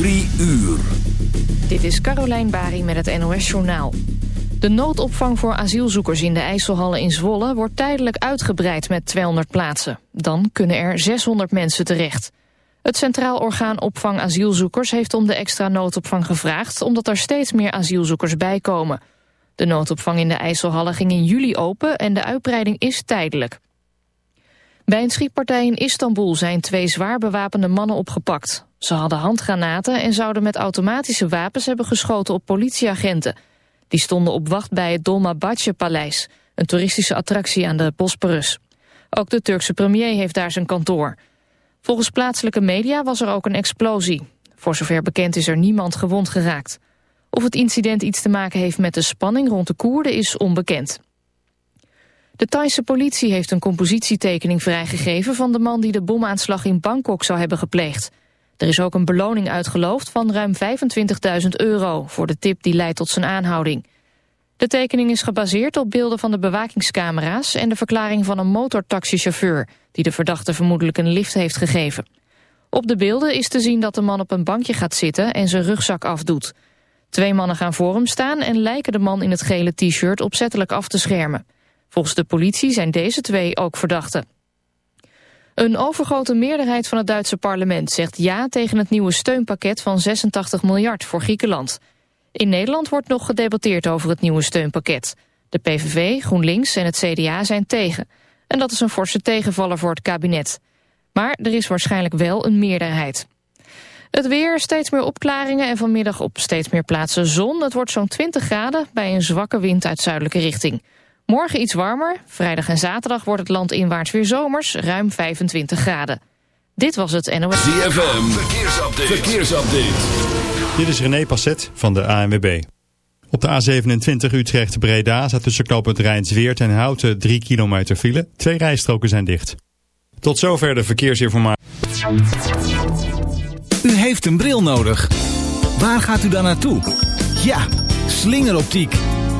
Uur. Dit is Carolijn Bari met het NOS Journaal. De noodopvang voor asielzoekers in de IJsselhallen in Zwolle... wordt tijdelijk uitgebreid met 200 plaatsen. Dan kunnen er 600 mensen terecht. Het Centraal Orgaan Opvang Asielzoekers heeft om de extra noodopvang gevraagd... omdat er steeds meer asielzoekers bijkomen. De noodopvang in de IJsselhallen ging in juli open... en de uitbreiding is tijdelijk. Bij een schietpartij in Istanbul zijn twee zwaar bewapende mannen opgepakt. Ze hadden handgranaten en zouden met automatische wapens hebben geschoten op politieagenten. Die stonden op wacht bij het Dolmabahce-paleis, een toeristische attractie aan de Bosporus. Ook de Turkse premier heeft daar zijn kantoor. Volgens plaatselijke media was er ook een explosie. Voor zover bekend is er niemand gewond geraakt. Of het incident iets te maken heeft met de spanning rond de Koerden is onbekend. De Thaise politie heeft een compositietekening vrijgegeven... van de man die de bomaanslag in Bangkok zou hebben gepleegd. Er is ook een beloning uitgeloofd van ruim 25.000 euro... voor de tip die leidt tot zijn aanhouding. De tekening is gebaseerd op beelden van de bewakingscamera's... en de verklaring van een motortaxichauffeur... die de verdachte vermoedelijk een lift heeft gegeven. Op de beelden is te zien dat de man op een bankje gaat zitten... en zijn rugzak afdoet. Twee mannen gaan voor hem staan... en lijken de man in het gele t-shirt opzettelijk af te schermen. Volgens de politie zijn deze twee ook verdachten. Een overgrote meerderheid van het Duitse parlement zegt ja tegen het nieuwe steunpakket van 86 miljard voor Griekenland. In Nederland wordt nog gedebatteerd over het nieuwe steunpakket. De PVV, GroenLinks en het CDA zijn tegen. En dat is een forse tegenvaller voor het kabinet. Maar er is waarschijnlijk wel een meerderheid. Het weer, steeds meer opklaringen en vanmiddag op steeds meer plaatsen zon. Het wordt zo'n 20 graden bij een zwakke wind uit zuidelijke richting. Morgen iets warmer. Vrijdag en zaterdag wordt het land inwaarts weer zomers, ruim 25 graden. Dit was het NOS. ZFM, verkeersupdate. verkeersupdate. Dit is René Passet van de ANWB. Op de A27 Utrecht-Breda staat tussen knooppunt Rijnsweert en Houten 3 kilometer file. Twee rijstroken zijn dicht. Tot zover de verkeersinformatie. U heeft een bril nodig. Waar gaat u dan naartoe? Ja, slingeroptiek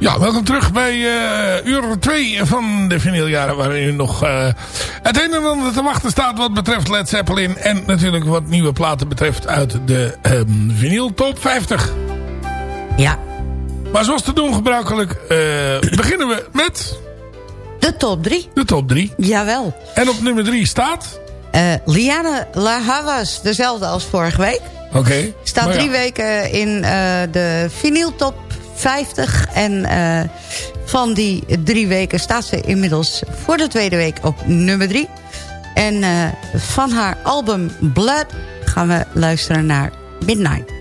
Ja, welkom terug bij uh, uur 2 van de vinyljaren... waarin u nog uh, het een en ander te wachten staat wat betreft Led Zeppelin... en natuurlijk wat nieuwe platen betreft uit de um, vinyl top 50. Ja. Maar zoals te doen gebruikelijk uh, beginnen we met... De top 3. De top 3. Jawel. En op nummer 3 staat... Liana La Havas, dezelfde als vorige week. Oké. Okay, staat drie weken in de vinyl top 50. En uh, van die drie weken staat ze inmiddels voor de tweede week op nummer 3. En uh, van haar album Blood gaan we luisteren naar Midnight.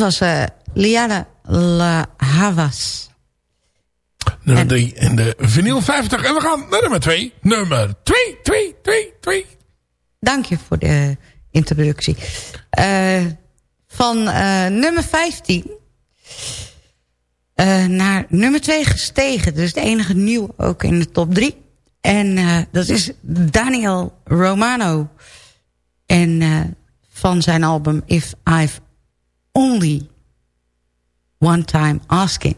Was uh, Liana La Havas. Nummer 3 in de vinyl 50. En we gaan naar nummer 2. Nummer 2, 2, 2, 2. Dank je voor de introductie. Uh, van uh, nummer 15 naar nummer 2 gestegen. Dus de enige nieuw ook in de top 3. En dat is Daniel Romano. En van zijn album If I've only one time asking.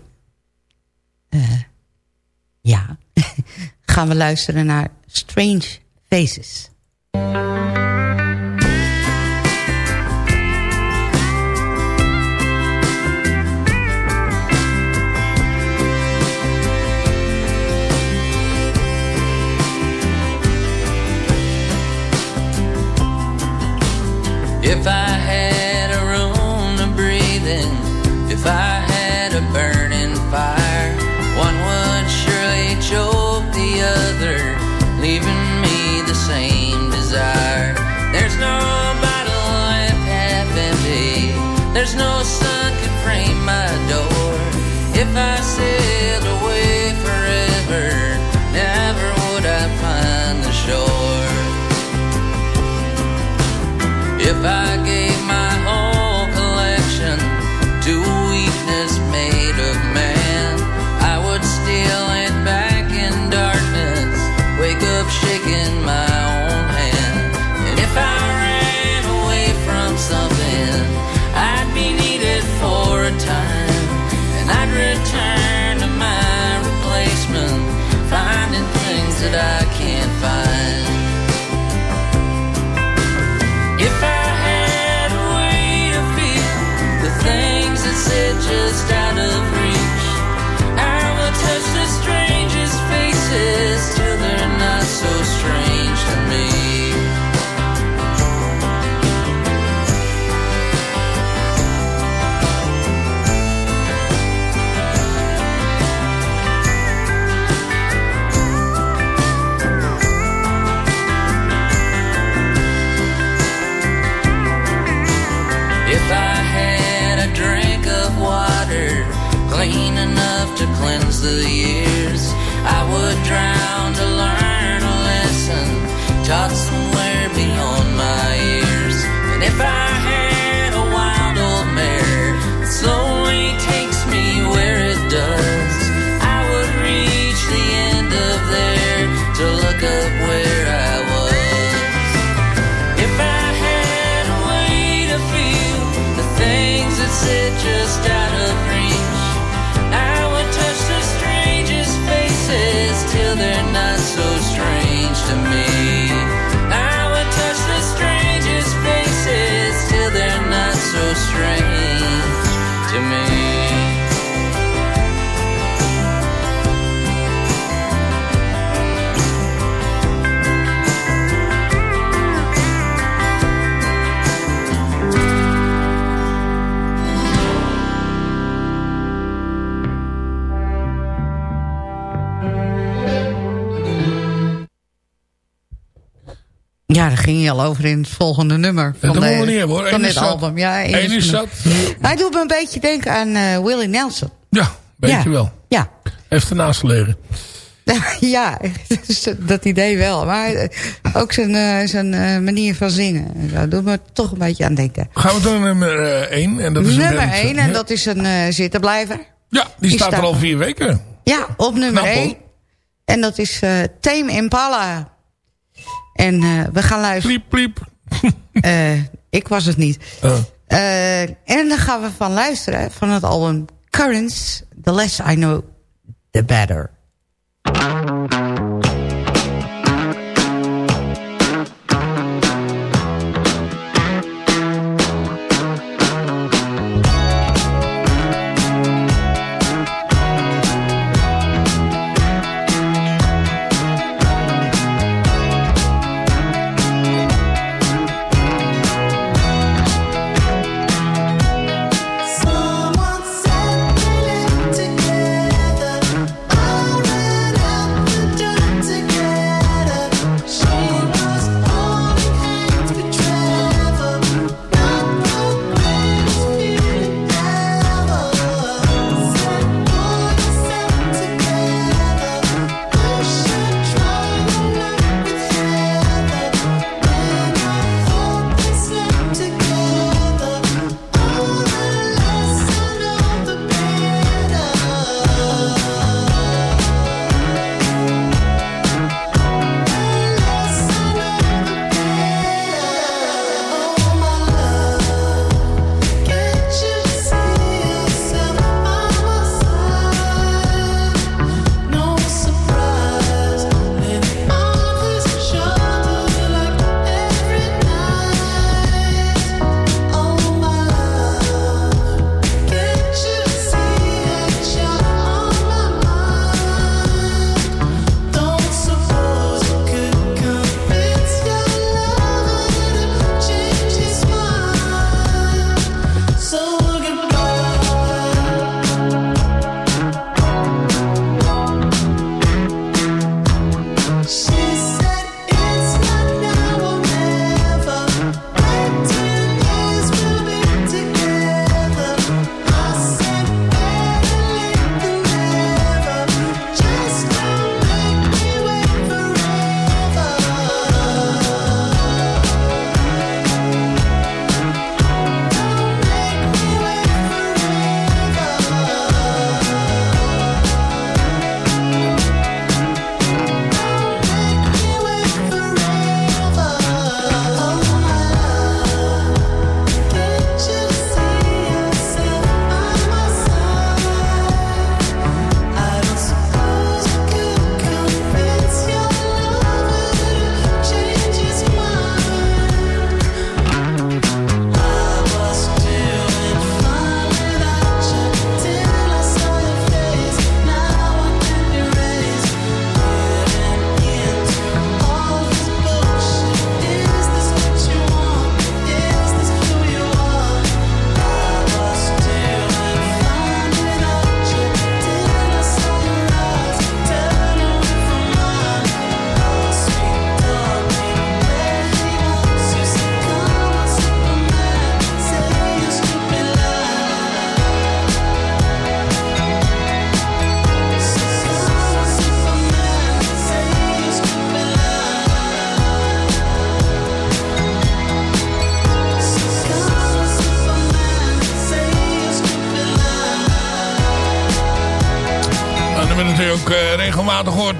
Uh, ja, gaan we luisteren naar Strange Faces. leaving me the same. The years, I would drown to learn a lesson taught somewhere beyond my ears. And if I had a wild old mare that slowly takes me where it does, I would reach the end of there to look up where I was. If I had a way to feel the things that sit just strange to me. Ja, daar ging hij al over in het volgende nummer. Dat Van, we de- niet hoor. van dit album. Ja, Eén is. Hij doet me een beetje denken aan eh, Willie Nelson. Ja, weet ja. je wel. Ja. Heeft ernaast gelegen. ja, dat idee wel. Maar eh, ook zijn, eh, zijn manier van zingen. Dat doet me toch een beetje aan denken. Gaan we door naar nummer 1. en dat is Nummer band, 1, eh, en dat is een eh zittenblijver. Ja, die, die staat, er staat- al vier weken. Ja, op nummer Knap, hoor. 1. En dat is eh Tame Impala. En eh, we gaan luisteren. Pliep, pliep. Eh, ik was het niet. Oh. Eh, en dan gaan we van luisteren van het album Currents. The less I know, the better.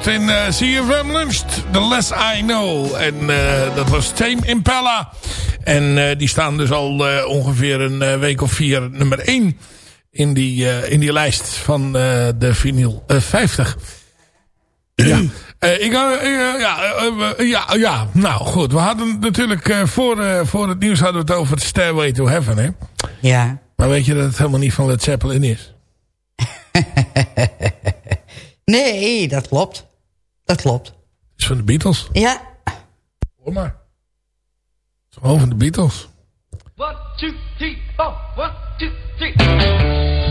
In uh, CFM Lunch. The Less I Know. En uh, dat was Tame Impala. En die staan dus al ongeveer een week of vier nummer 1 in die, in die lijst van de vinyl 50. ja. ik, ja, ja, ja, nou goed. We hadden natuurlijk voor, voor het nieuws hadden we het over Stairway to Heaven. Hè? Ja. Maar weet je dat het helemaal niet van Led Zeppelin is? nee, dat klopt. Dat klopt. Het is van de Beatles. Ja. Hoor maar. Het is gewoon van de Beatles. One, two, three, four. One, two, three.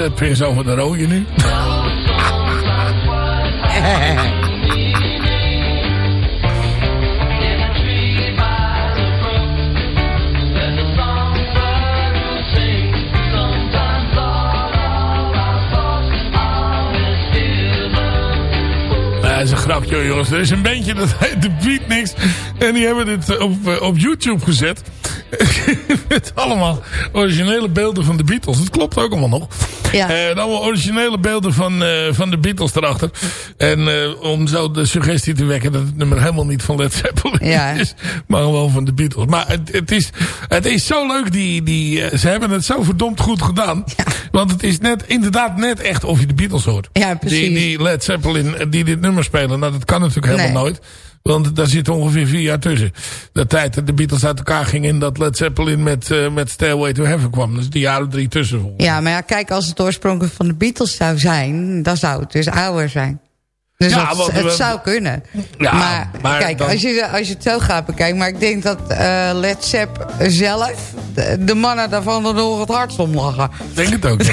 Led is over de rode nu. Dat is een grapje jongens. Er is een bandje dat heet The Beatniks. En die hebben dit op, eh, op YouTube gezet. Met allemaal originele beelden van de Beatles. Dat klopt ook allemaal nog. Ja. En eh, allemaal originele beelden van, uh, van de Beatles erachter. En uh, om zo de suggestie te wekken dat het nummer helemaal niet van Led Zeppelin ja. is. Maar gewoon van de Beatles. Maar het, het, is, het is zo leuk. Die, die, ze hebben het zo verdomd goed gedaan. Ja. Want het is net, inderdaad net echt of je de Beatles hoort. Ja, precies. Die, die Led Zeppelin die dit nummer spelen. Nou, dat kan natuurlijk helemaal nee. nooit. Want daar zit ongeveer vier jaar tussen. De tijd dat de Beatles uit elkaar gingen... en dat Led Zeppelin met, uh, met Stairway to Heaven kwam. Dus die jaren drie tussen. Ja, maar ja, kijk, als het oorspronkelijk van de Beatles zou zijn... dan zou het dus ouder zijn. Dus ja, het, het zou kunnen. Ja, maar, maar, kijk, als, je, als je het zo gaat bekijken... maar ik denk dat uh, Led Zepp zelf... De, de, mannen daarvan er nog het hardst om lachen. Ik denk het ook,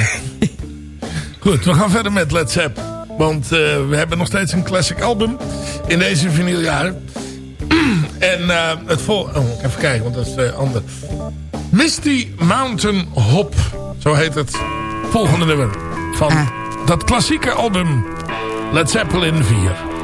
Goed, we gaan verder met Led Zepp. Want uh, we hebben nog steeds een classic album in deze vinyljaren. en uh, het vol... Oh, even kijken, want dat is uh, ander. Misty Mountain Hop. Zo heet het volgende nummer. Van ah. dat klassieke album Led Zeppelin 4.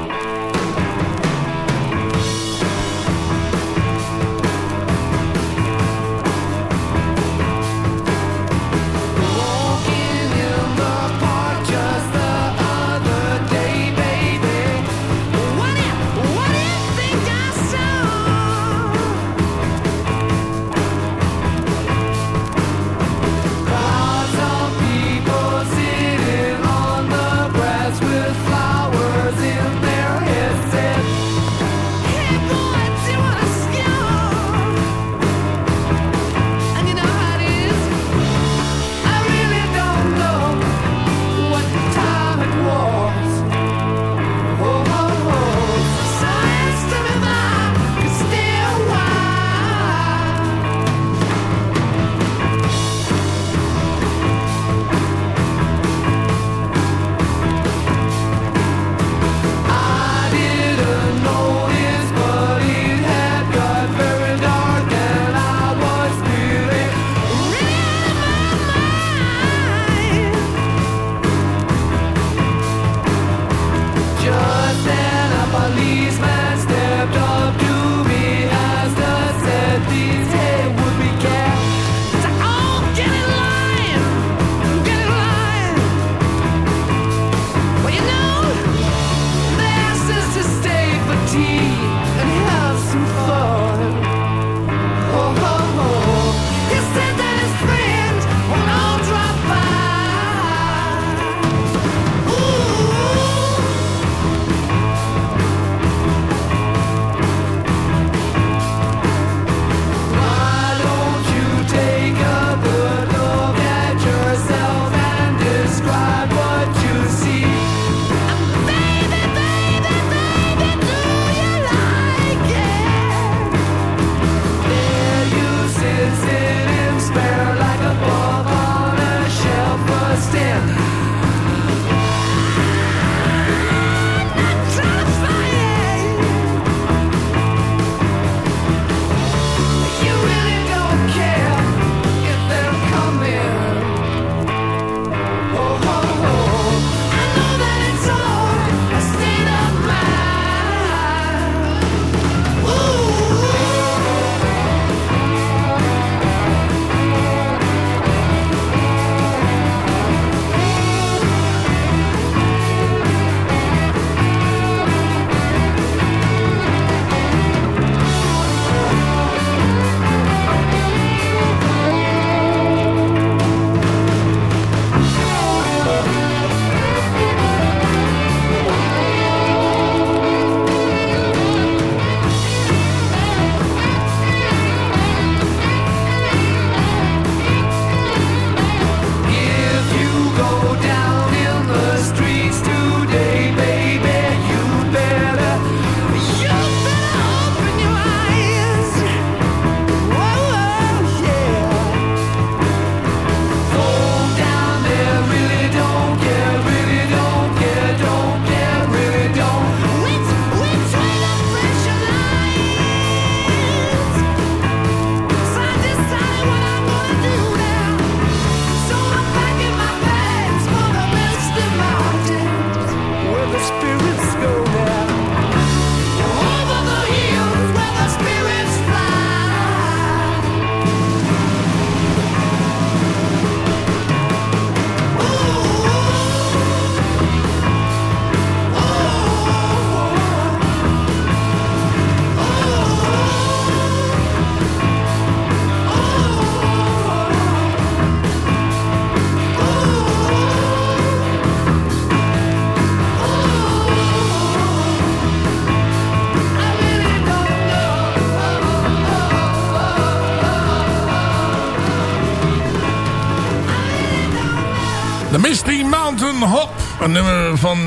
Een nummer van uh,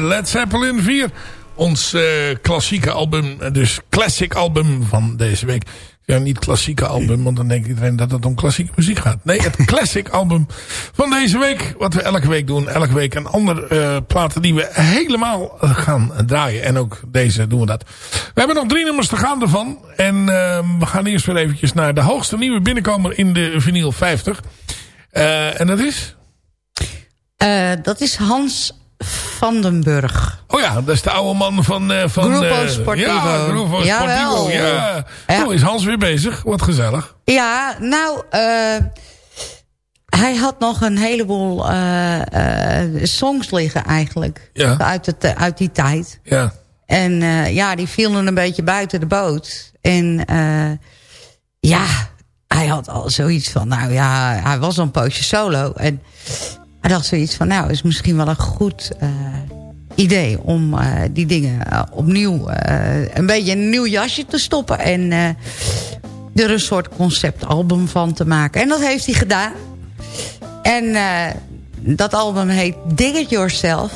Led Zeppelin 4. Ons uh, klassieke album, dus classic album van deze week. Ja, niet klassieke album, want dan denkt iedereen dat het om klassieke muziek gaat. Nee, het classic album van deze week. Wat we elke week doen. Elke week een ander uh, platen die we helemaal gaan draaien. En ook deze doen we dat. We hebben nog drie nummers te gaan ervan. En uh, we gaan eerst weer eventjes naar de hoogste nieuwe binnenkomer in de vinyl 50. Uh, en dat is? Uh, dat is Hans Vandenburg. Oh ja, dat is de oude man van... Uh, van Grupo Sportivo. Ja, Grupo Sportivo. Ja. ja. Oh, is Hans weer bezig. Wat gezellig. Ja, nou... hij had nog een heleboel songs liggen eigenlijk. Ja. Uit, het, uit die tijd. Ja. En ja, die vielen een beetje buiten de boot. En ja, hij had al zoiets van, nou ja, hij was al een poosje solo. En hij dacht zoiets van, nou, is misschien wel een goed uh, idee... om uh, die dingen uh, opnieuw een beetje een nieuw jasje te stoppen... en er een soort conceptalbum van te maken. En dat heeft hij gedaan. En dat album heet Dig It Yourself.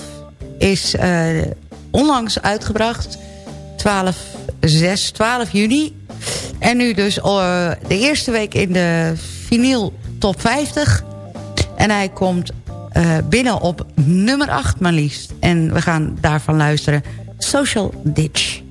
Is onlangs uitgebracht. 12, 6, 12 juni. En nu dus de eerste week in de vinyl top 50. En hij komt binnen op nummer 8 maar liefst. En we gaan daarvan luisteren. Social Ditch.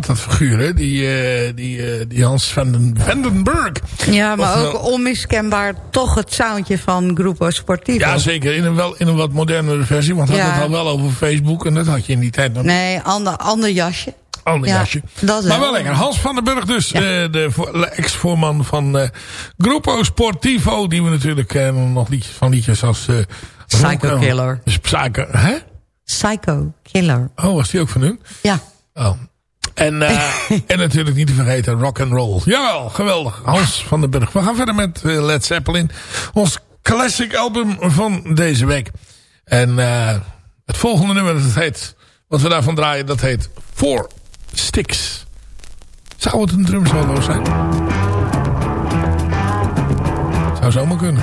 Apart, dat figuur, hè? Die, eh, die, eh, die Hans van den Vandenberg. Ja, maar ook onmiskenbaar toch het soundje van Grupo Sportivo. Ja, zeker. In een, wel, in een wat modernere versie. Want we Ja. hadden het al wel over Facebook. En dat had je in die tijd nog. Nee, ander, ander jasje. Ander Ja, jasje. dat maar wel. wel lekker. Hans van den Burg dus. De, de voor- ex-voorman van eh Gruppo Sportivo. Die we natuurlijk kennen. Nog liedjes van liedjes als... eh, Psycho Killer. Psycho... Hè? Psycho Killer. Oh, was die ook van hun? Ja. Oh. En, eh, en natuurlijk niet te vergeten rock and roll. Jawel, geweldig. Hans van den Burg. We gaan verder met eh, Led Zeppelin. Ons classic album van deze week. En eh, het volgende nummer, dat heet, wat we daarvan draaien, dat heet Four Sticks. Zou het een drumsolo zijn? Zou zomaar kunnen.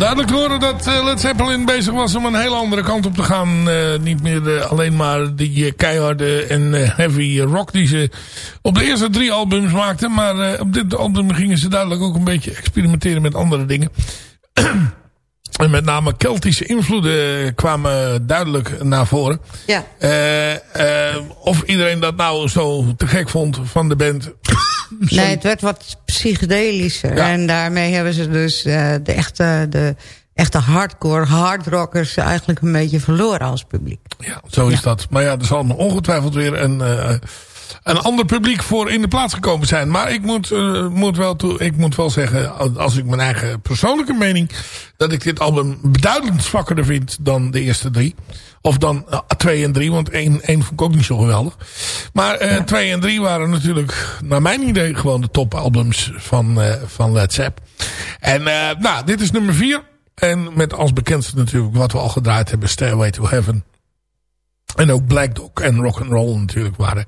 Duidelijk te horen dat eh, Led Zeppelin bezig was om een hele andere kant op te gaan. Eh, niet meer eh, alleen maar die keiharde en heavy rock die ze op de eerste drie albums maakten. Maar op dit album gingen ze duidelijk ook een beetje experimenteren met andere dingen. en met name Keltische invloeden kwamen duidelijk naar voren. Ja. Of iedereen dat nou zo te gek vond van de band. Nee, het werd wat psychedelischer. Ja. En daarmee hebben ze dus eh, de, echte, de echte hardcore hardrockers eigenlijk een beetje verloren als publiek. Ja, zo is dat. Maar ja, er zal ongetwijfeld weer een, eh, een ander publiek voor in de plaats gekomen zijn. Maar ik moet, eh, moet, wel, toe, ik moet wel zeggen, als ik mijn eigen persoonlijke mening... dat ik dit album beduidend zwakkerder vind dan de eerste drie. Of dan eh, twee en drie, want één, één vond ik ook niet zo geweldig. Maar eh, twee en drie waren natuurlijk, naar mijn idee, gewoon de topalbums van, van Led Zepp. En nou, dit is nummer vier. En met als bekendste natuurlijk wat we al gedraaid hebben, Stairway to Heaven. En ook Black Dog en Rock and Roll natuurlijk waren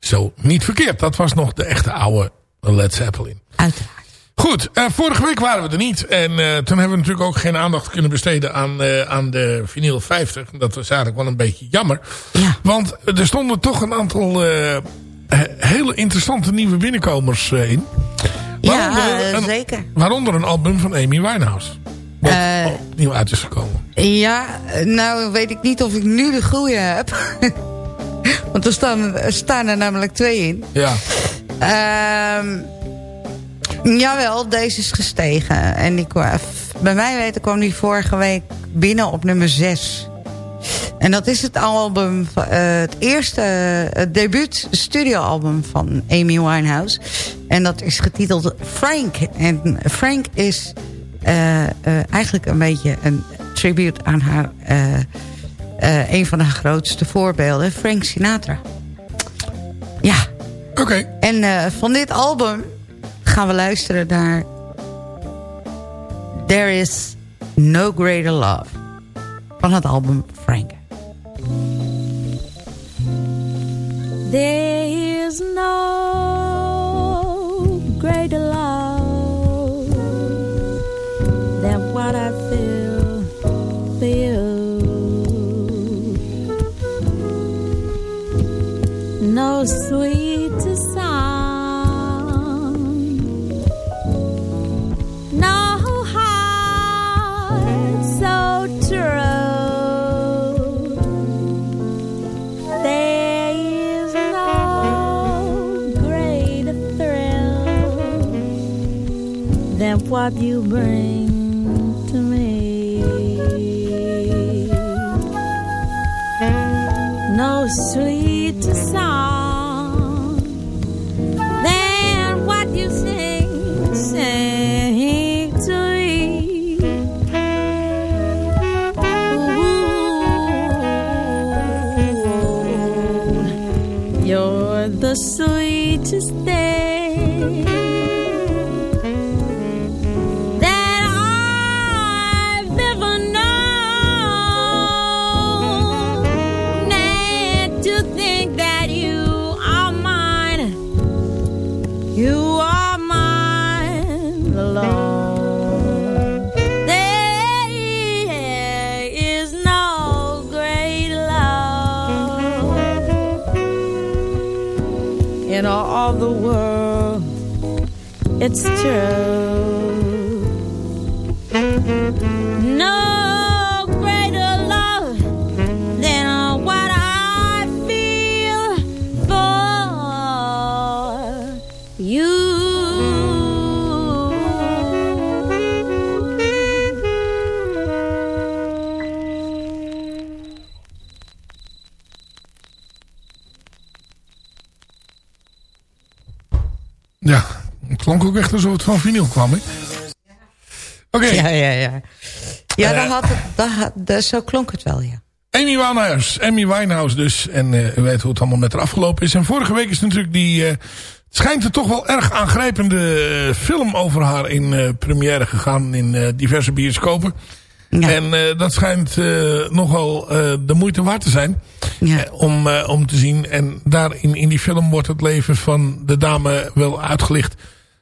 zo niet verkeerd. Dat was nog de echte oude Led Zeppelin. Uiteraard. Goed, eh, vorige week waren we er niet. En eh, toen hebben we natuurlijk ook geen aandacht kunnen besteden aan, eh, aan de vinyl 50. Dat was eigenlijk wel een beetje jammer. Ja. Want er stonden toch een aantal he- hele interessante nieuwe binnenkomers in. Ja, Waaronder eh, een- zeker. Waaronder een album van Amy Winehouse. Wat opnieuw uit is gekomen. Ja, nou weet ik niet of ik nu de goede heb. Want er staan, er staan er namelijk twee in. Ja. Ehm jawel, deze is gestegen. En ik, kwa- bij mij weten kwam die vorige week binnen op nummer 6. En dat is het album, eh, het eerste het debuut studioalbum van Amy Winehouse. En dat is getiteld Frank. En Frank is eh, eh, eigenlijk een beetje een tribute aan haar... eh, een van haar grootste voorbeelden, Frank Sinatra. Ja, Oké. en eh, van dit album gaan we luisteren naar... There is no greater love. Van het album Frank. There is no greater love No sweeter song, no heart so true. There is no greater thrill than what you bring to me. It's true. Echt alsof het van vinyl kwam? Oké, Ja, ja, ja. Ja, Eh. daar had het, daar, had- daar- zo klonk het wel, ja. Amy Winehouse. Amy Winehouse dus. En eh, u weet hoe het allemaal met haar afgelopen is. En vorige week is natuurlijk die... eh, het schijnt er toch wel erg aangrijpende eh, film over haar in eh, première gegaan. In eh, diverse bioscopen. Ja. En eh, dat schijnt eh, nogal eh, de moeite waard te zijn. Ja. eh, om, eh, om te zien. En daarin in die film wordt het leven van de dame wel uitgelicht.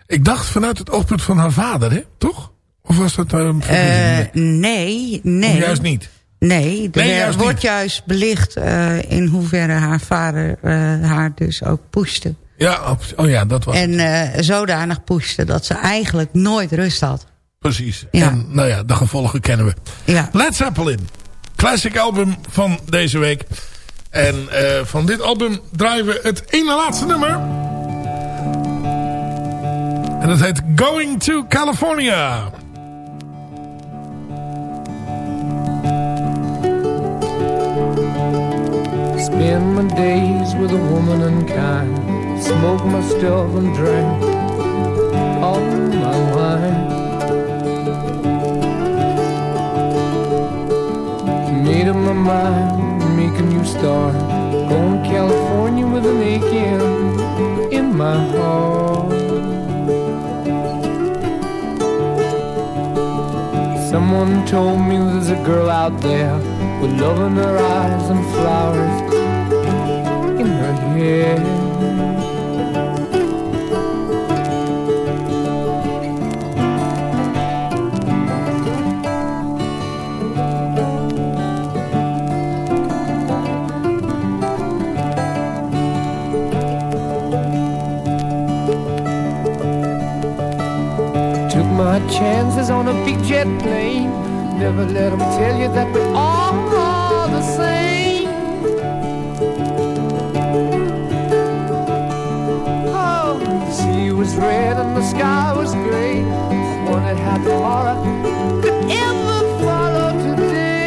Ik dacht vanuit het oogpunt van haar vader, hè? Toch? Of was dat... eh, Eh, nee, nee. Of juist niet? Nee, er Nee, juist wordt niet. juist belicht eh, in hoeverre haar vader eh, haar dus ook pushte. Ja, oh ja, dat was. En zodanig pushte dat ze eigenlijk nooit rust had. Precies. Ja. En nou ja, de gevolgen kennen we. Ja. Led Zeppelin. Classic album van deze week. En van dit album draaien we het ene laatste nummer. En dat heet Going to California. Spend my days with a woman unkind. Smoke my stuff and drink all my wine. Made up my mind, make a new start. Going to California with an aching in my heart. Someone told me there's a girl out there with love in her eyes and flowers in her hair. Chances on a big jet plane. Never let them tell you that we're all the same. Oh, the sea was red and the sky was gray. Wondered how tomorrow could ever follow today.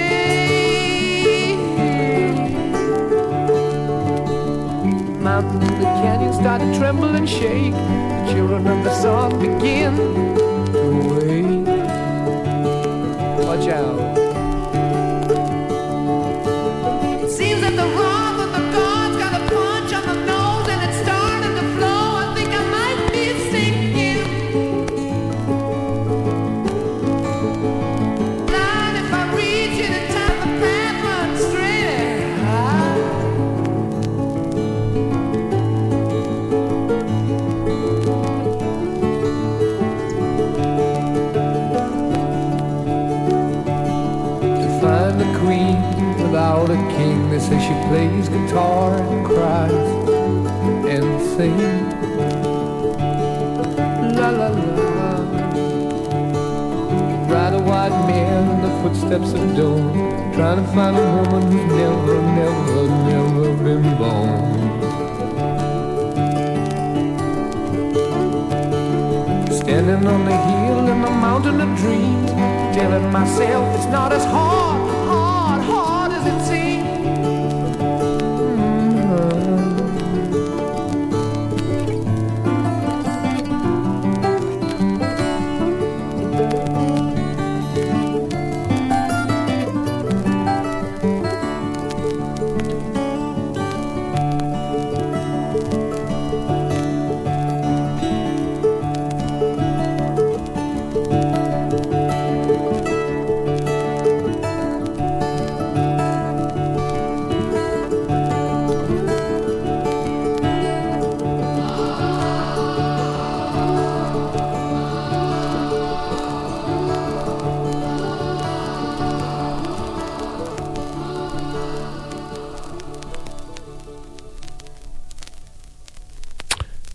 Mountains and the canyon start to tremble and shake. The children of the sun begin to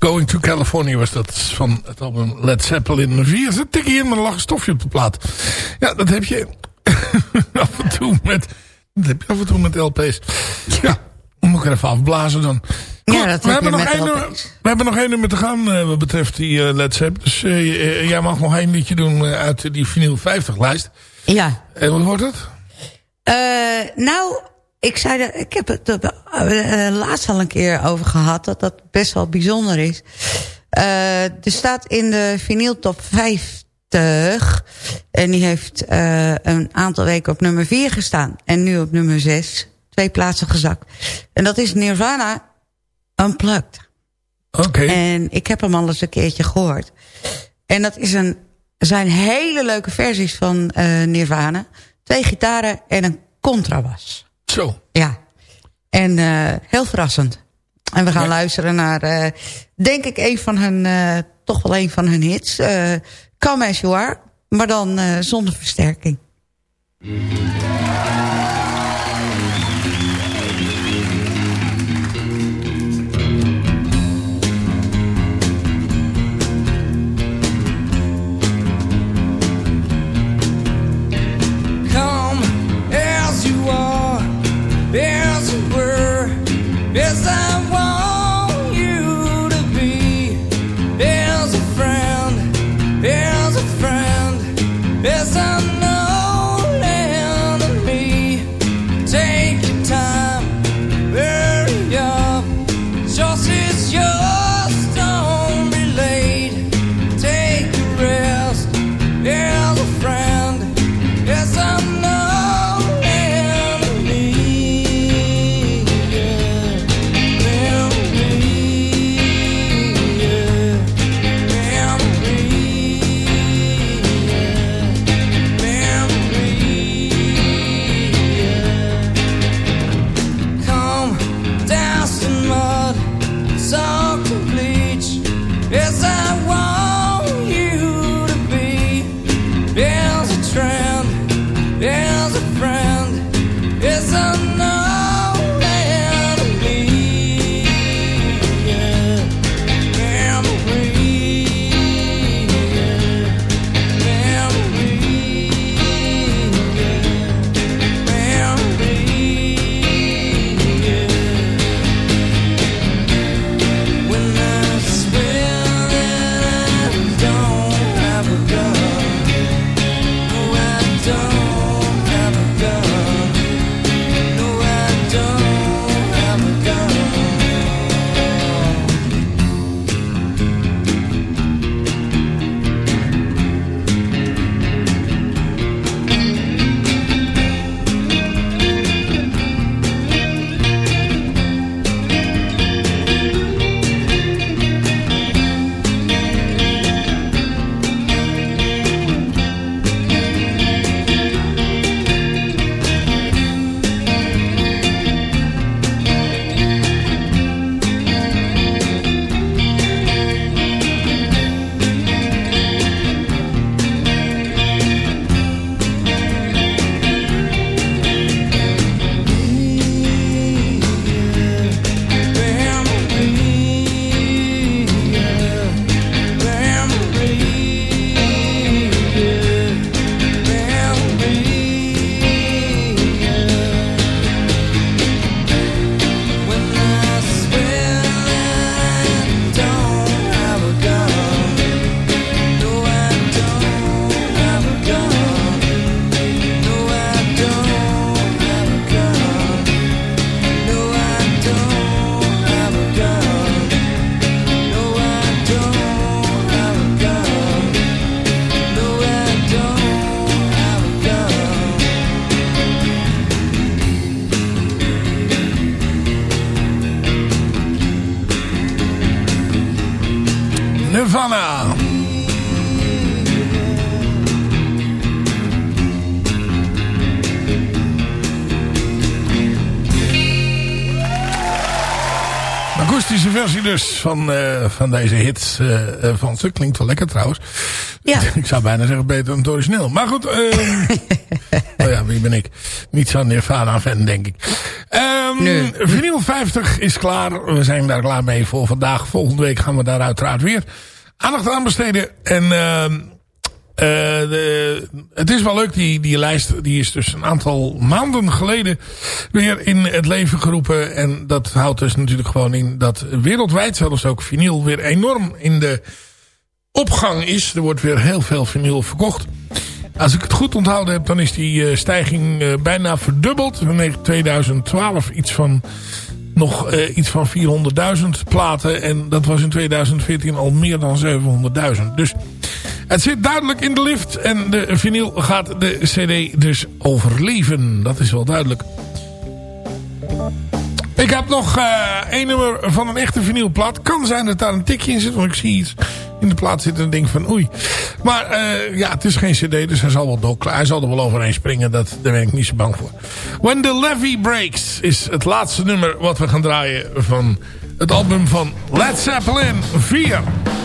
Going to California was dat van het album Led Zeppelin 4. Er zit een tikkie in, maar er lag een stofje op de plaat. Ja, dat heb je af en toe met, dat heb je af en toe met LP's. Ja, moet ik er even afblazen dan. Ja, dat we, heb hebben nog één nummer, we hebben nog één nummer te gaan eh, wat betreft die eh, Led Zeppelin. Dus eh, jij mag nog één liedje doen uit die vinyl 50 lijst. Ja. En wat wordt het? Nou, ik zei dat, ik heb het er eh, laatst al een keer over gehad, dat dat best wel bijzonder is. Eh, er staat in de vinyl top 50, en die heeft eh, een aantal weken op nummer 4 gestaan. En nu op nummer 6, twee plaatsen gezakt. En dat is Nirvana Unplugged. Oké. En ik heb hem al eens een keertje gehoord. En dat is een, zijn hele leuke versies van Nirvana. Twee gitaren en een contrabas. Zo. Ja. En eh, heel verrassend. En we gaan luisteren naar, eh, denk ik, een van hun, eh, toch wel een van hun hits. Come As You Are. maar dan zonder versterking. Van, eh, van deze hits eh, eh, van ze. Klinkt wel lekker trouwens. Ja. ik zou bijna zeggen beter dan het origineel. Maar goed, eh oh ja, wie ben ik? Niet zo'n Nirvana-fan, denk ik. Ehm Nee. Vinyl 50 is klaar. We zijn daar klaar mee voor vandaag. Volgende week gaan we daar uiteraard weer aandacht aan besteden. En eh, de, het is wel leuk, die, die lijst die is dus een aantal maanden geleden weer in het leven geroepen. En dat houdt dus natuurlijk gewoon in dat wereldwijd zelfs ook vinyl weer enorm in de opgang is. Er wordt weer heel veel vinyl verkocht. Als ik het goed onthouden heb, dan is die eh, stijging eh, bijna verdubbeld. In 2012 iets van nog eh, iets van 400.000 platen. En dat was in 2014 al meer dan 700.000. Dus het zit duidelijk in de lift. En de vinyl gaat de cd dus overleven. Dat is wel duidelijk. Ik heb nog eh één nummer van een echte vinylplaat. Kan zijn dat daar een tikje in zit. Want ik zie iets in de plaat zitten en denk van oei. Maar eh, ja, het is geen cd. Dus hij zal, wel door, hij zal er wel overheen springen. Dat, daar ben ik niet zo bang voor. When the Levy Breaks is het laatste nummer wat we gaan draaien van Het album van Led Zeppelin 4.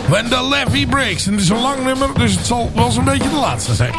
When the Levy Breaks. En het is een lang nummer, dus het zal wel zo'n beetje de laatste zijn.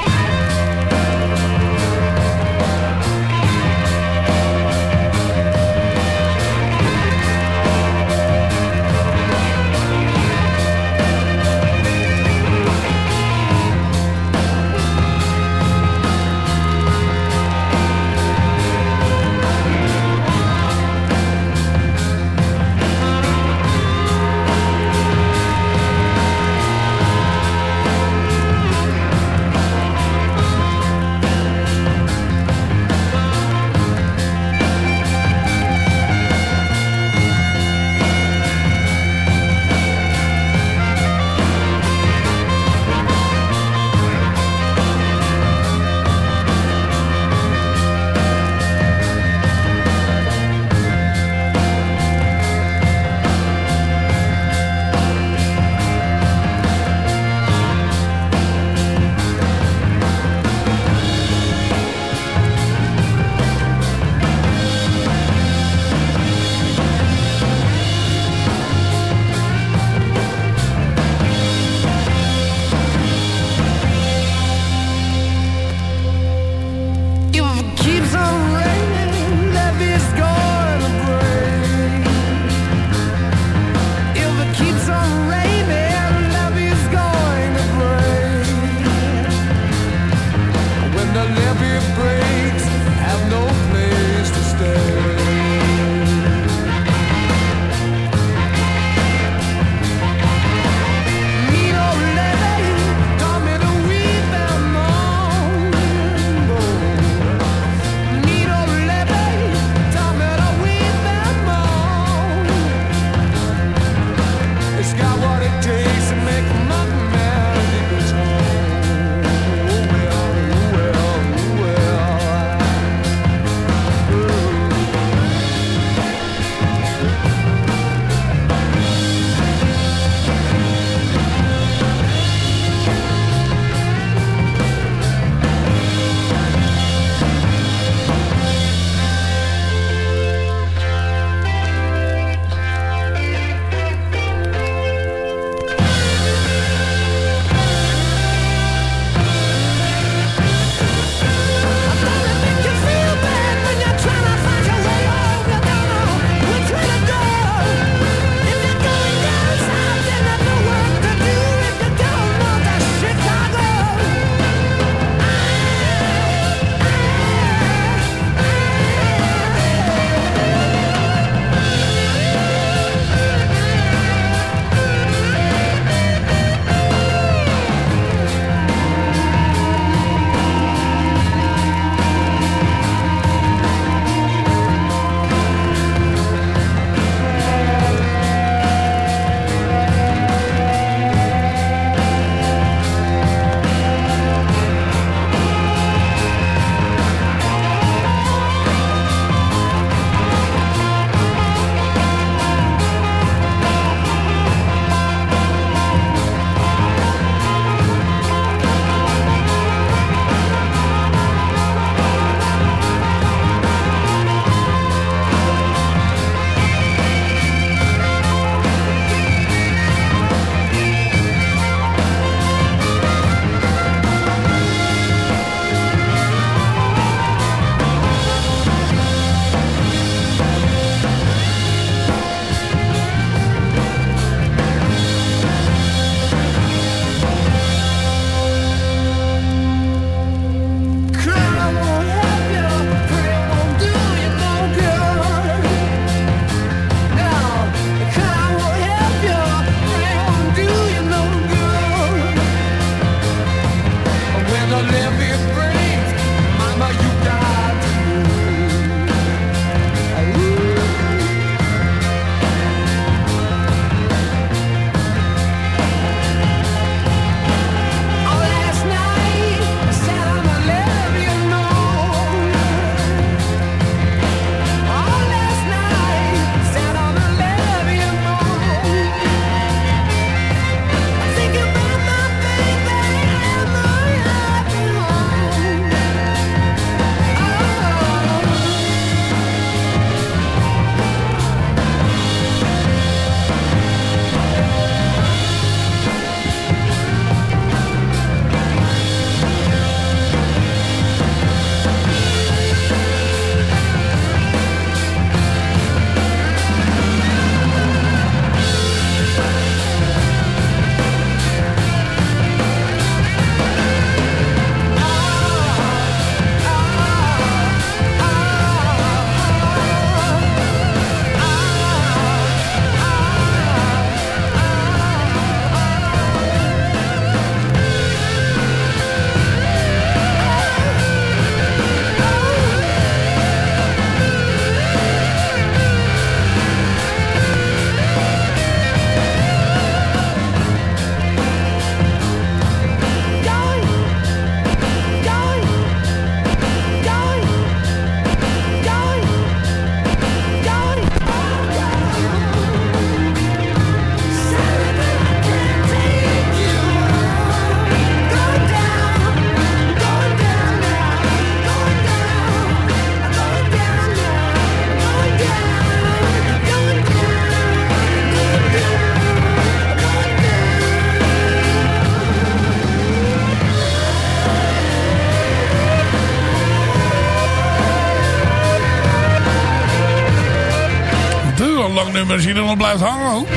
Als je er nog blijft hangen ook.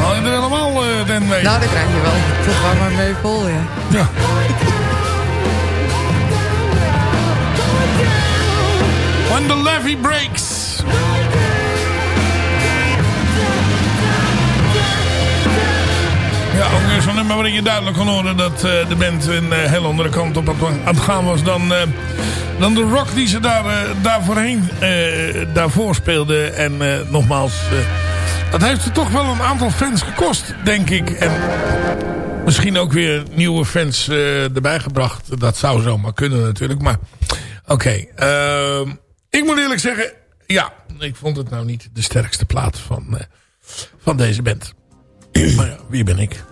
Haal je er helemaal eh den mee. Nou, daar krijg je wel het programma mee vol, ja. Ja. When the levee breaks. Ja, ook weer zo'n nummer waarin je duidelijk kon horen dat eh, de band een eh, heel andere kant op aan het gaan was dan, dan de rock die ze daar, eh, daar eh, daarvoor speelden. En eh, nogmaals, dat heeft ze toch wel een aantal fans gekost, denk ik. En misschien ook weer nieuwe fans erbij gebracht. Dat zou zomaar kunnen natuurlijk. Maar oké. ehm, ik moet eerlijk zeggen. Ja, ik vond het nou niet de sterkste plaat van, van deze band. maar ja, wie ben ik?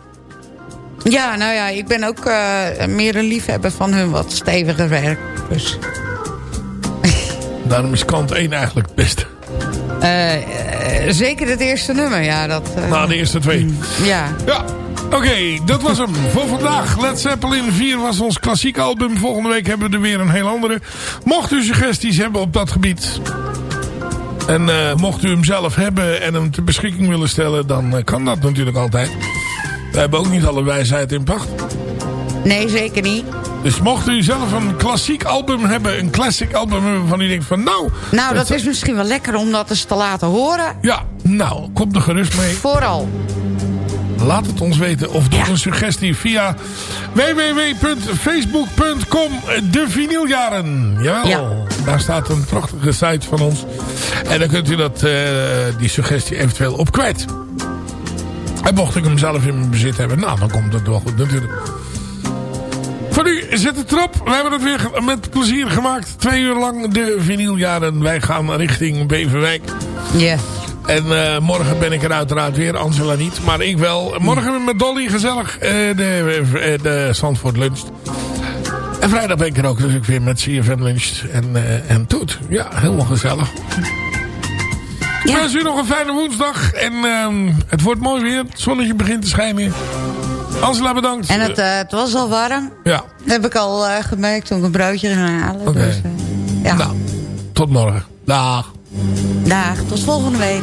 Ja, nou ja, ik ben ook eh, meer een liefhebber van hun wat steviger werk. Dus, Daarom is kant 1 eigenlijk het beste. eh, eh, zeker het eerste nummer, ja. Dat, Na de eerste twee. Ja. Ja, oké, dat was hem voor vandaag. Led Zeppelin 4 was ons klassiek album. Volgende week hebben we er weer een heel andere. Mocht u suggesties hebben op dat gebied... en mocht u hem zelf hebben en hem ter beschikking willen stellen... dan kan dat natuurlijk altijd. We hebben ook niet alle wijsheid in pacht. Nee, zeker niet. Dus mocht u zelf een klassiek album hebben... een classic album hebben waarvan u denkt van... nou, Nou, dat is misschien wel lekker om dat eens te laten horen. Ja, nou, kom er gerust mee. Vooral. Laat het ons weten of doe een suggestie via www.facebook.com de vinyljaren. Jawel, Ja. daar staat een prachtige site van ons. En dan kunt u dat, eh, die suggestie eventueel op kwijt. En mocht ik hem zelf in mijn bezit hebben, nou dan komt het wel goed natuurlijk. Voor nu zit het erop. We hebben het weer met plezier gemaakt. Twee uur lang de vinyljaren. Wij gaan richting Beverwijk. Ja. En eh, morgen ben ik er uiteraard weer, Angela niet. Maar ik wel. Morgen met Dolly gezellig eh, de, eh, de Zandvoort lunch. En vrijdag ben ik er ook dus ik weer met CFM lunch en, en Toet. Ja, helemaal gezellig. Ik wens u nog een fijne woensdag. En ehm, het wordt mooi weer. Het zonnetje begint te schijnen. Angela bedankt. En het, eh, het was al warm. Ja. Dat heb ik al eh, gemerkt toen ik een broodje ging halen. Oké. Dus, eh, ja. Nou, tot morgen. Dag. Dag, tot volgende week.